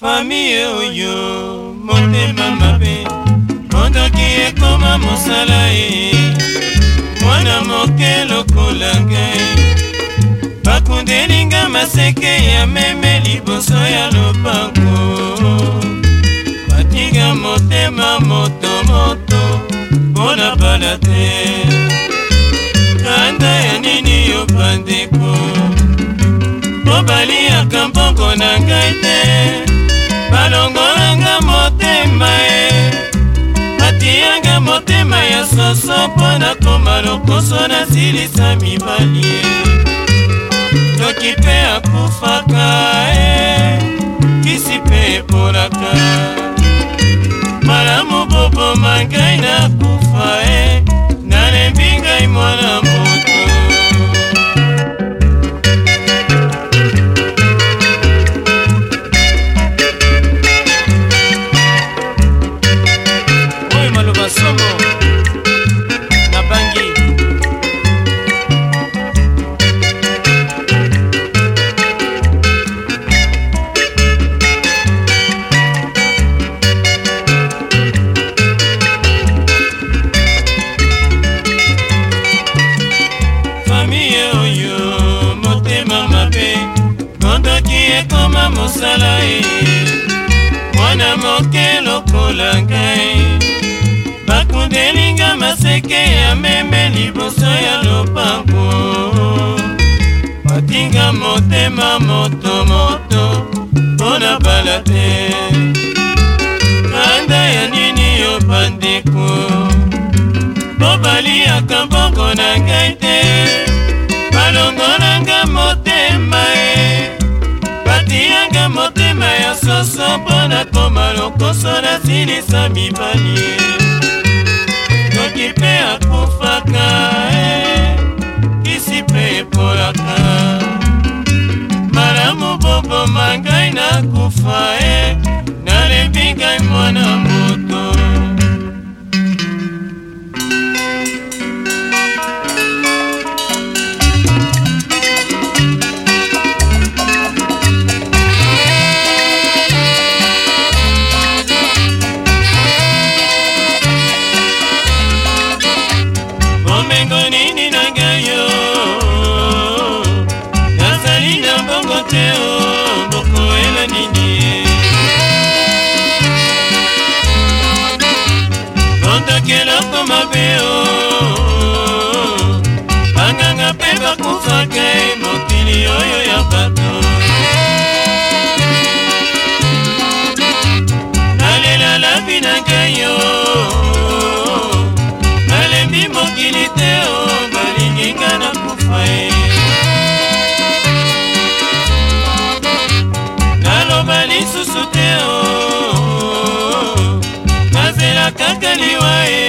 famiye oyo motema mabe mondoki ekoma mosala ye mwana moke lokola ngai e. bakundelinga maseke ya meme liboso ya lopango batinga motema motomoto mpona bala te kanda ya nini yo bandeko mpo baliaka mbongo na ngai te motema ya soso mpo nakoma lokoso nasilisa mibali toki mpe akufaka e kisi mpe ebolaka mosala mosala ye mwana moke lokola ngai bakundelinga maseke ya meme liboso ya lopango batinga motema motomoto mpo na bala te kanda ya nini yo bandeko mpo baliaka mbongo na ngai te balongola nyonso nasilisa mibali na nini tondakelako mabe o oh. banganga mpe bakufaka e mokili oyo ya bato nalela labi na ngai o nalembi mokili te o oh. kaka liwae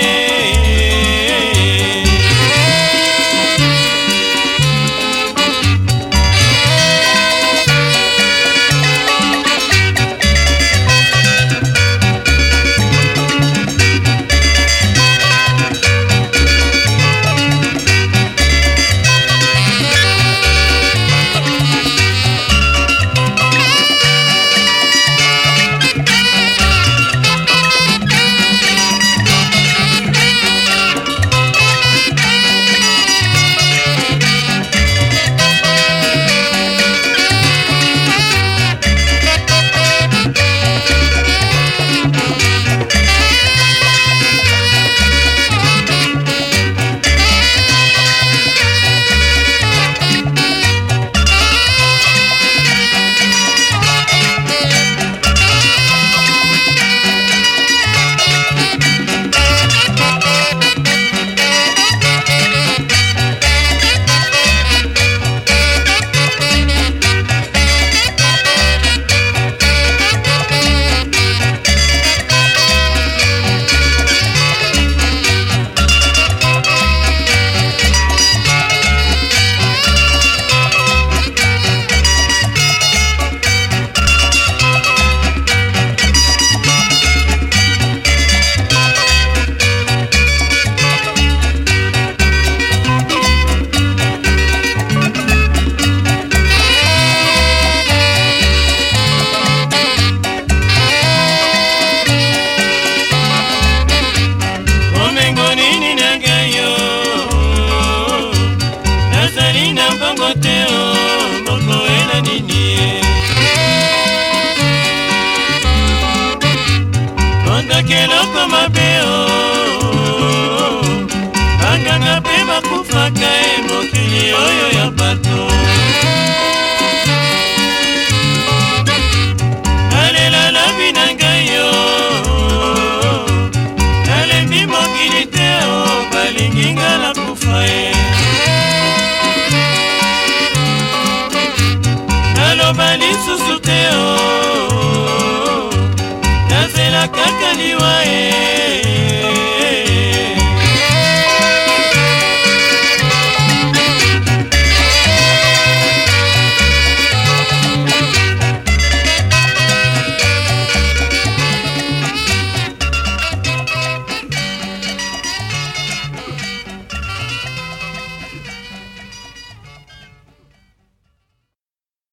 Welcome, my baby. kaka liwa e